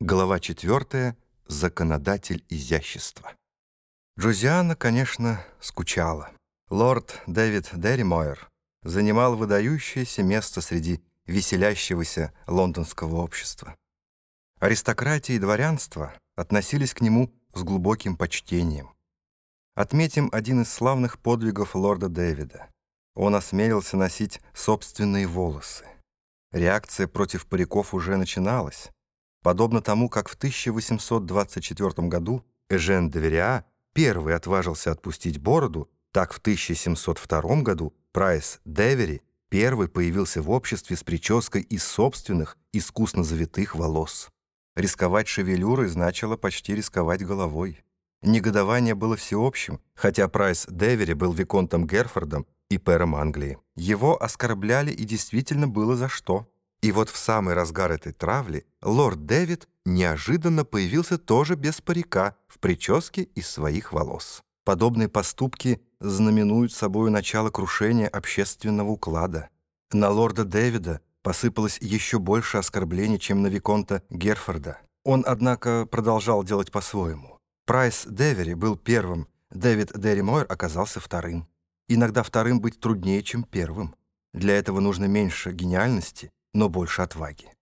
Глава 4. Законодатель изящества. Джузиана, конечно, скучала. Лорд Дэвид Дерримойер занимал выдающееся место среди веселящегося лондонского общества. Аристократия и дворянство относились к нему с глубоким почтением. Отметим один из славных подвигов лорда Дэвида. Он осмелился носить собственные волосы. Реакция против париков уже начиналась. Подобно тому, как в 1824 году Эжен Девериа первый отважился отпустить бороду, так в 1702 году Прайс Девери первый появился в обществе с прической из собственных, искусно завитых волос. Рисковать шевелюрой значило почти рисковать головой. Негодование было всеобщим, хотя Прайс Девери был виконтом Герфордом и пэром Англии. Его оскорбляли и действительно было за что. И вот в самый разгар этой травли лорд Дэвид неожиданно появился тоже без парика, в прическе из своих волос. Подобные поступки знаменуют собой начало крушения общественного уклада. На лорда Дэвида посыпалось еще больше оскорблений, чем на Виконта Герфорда. Он, однако, продолжал делать по-своему. Прайс Девери был первым, Дэвид Дерри Мойер оказался вторым. Иногда вторым быть труднее, чем первым. Для этого нужно меньше гениальности, но больше отваги.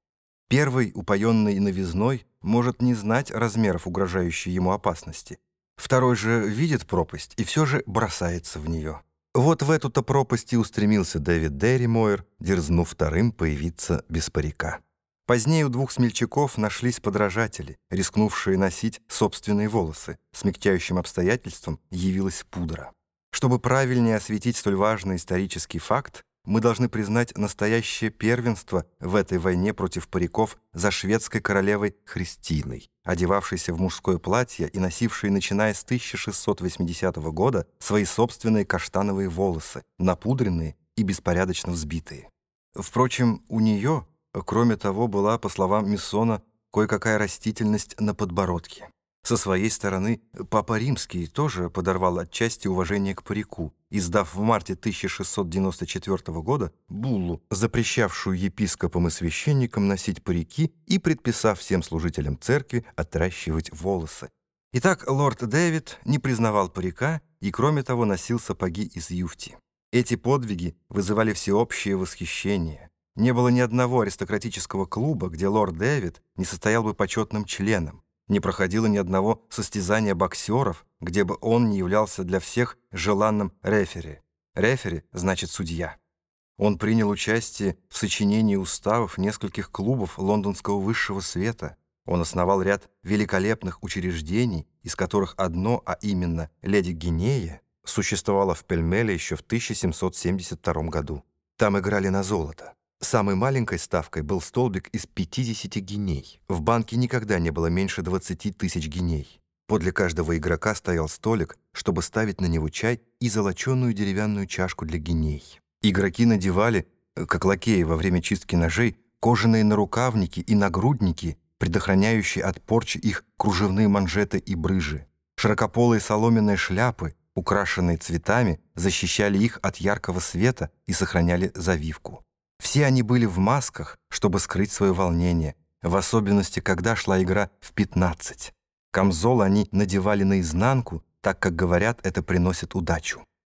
Первый, упоенный новизной, может не знать размеров угрожающей ему опасности. Второй же видит пропасть и все же бросается в нее. Вот в эту-то пропасть и устремился Дэвид Дерри Мойер, дерзнув вторым появиться без парика. Позднее у двух смельчаков нашлись подражатели, рискнувшие носить собственные волосы. Смягчающим обстоятельством явилась пудра. Чтобы правильнее осветить столь важный исторический факт, мы должны признать настоящее первенство в этой войне против париков за шведской королевой Христиной, одевавшейся в мужское платье и носившей, начиная с 1680 года, свои собственные каштановые волосы, напудренные и беспорядочно взбитые. Впрочем, у нее, кроме того, была, по словам Миссона, кое-какая растительность на подбородке. Со своей стороны, Папа Римский тоже подорвал отчасти уважение к парику, издав в марте 1694 года буллу, запрещавшую епископам и священникам носить парики и предписав всем служителям церкви отращивать волосы. Итак, лорд Дэвид не признавал парика и, кроме того, носил сапоги из юфти. Эти подвиги вызывали всеобщее восхищение. Не было ни одного аристократического клуба, где лорд Дэвид не состоял бы почетным членом. Не проходило ни одного состязания боксеров, где бы он не являлся для всех желанным рефери. Рефери значит судья. Он принял участие в сочинении уставов нескольких клубов лондонского высшего света. Он основал ряд великолепных учреждений, из которых одно, а именно «Леди Гинея», существовало в Пельмеле еще в 1772 году. Там играли на золото. Самой маленькой ставкой был столбик из 50 гиней. В банке никогда не было меньше 20 тысяч гиней. Подле каждого игрока стоял столик, чтобы ставить на него чай и золоченую деревянную чашку для гиней. Игроки надевали, как лакеи во время чистки ножей, кожаные нарукавники и нагрудники, предохраняющие от порчи их кружевные манжеты и брыжи. Широкополые соломенные шляпы, украшенные цветами, защищали их от яркого света и сохраняли завивку. Все они были в масках, чтобы скрыть свое волнение, в особенности, когда шла игра в 15. Камзол они надевали наизнанку, так как, говорят, это приносит удачу.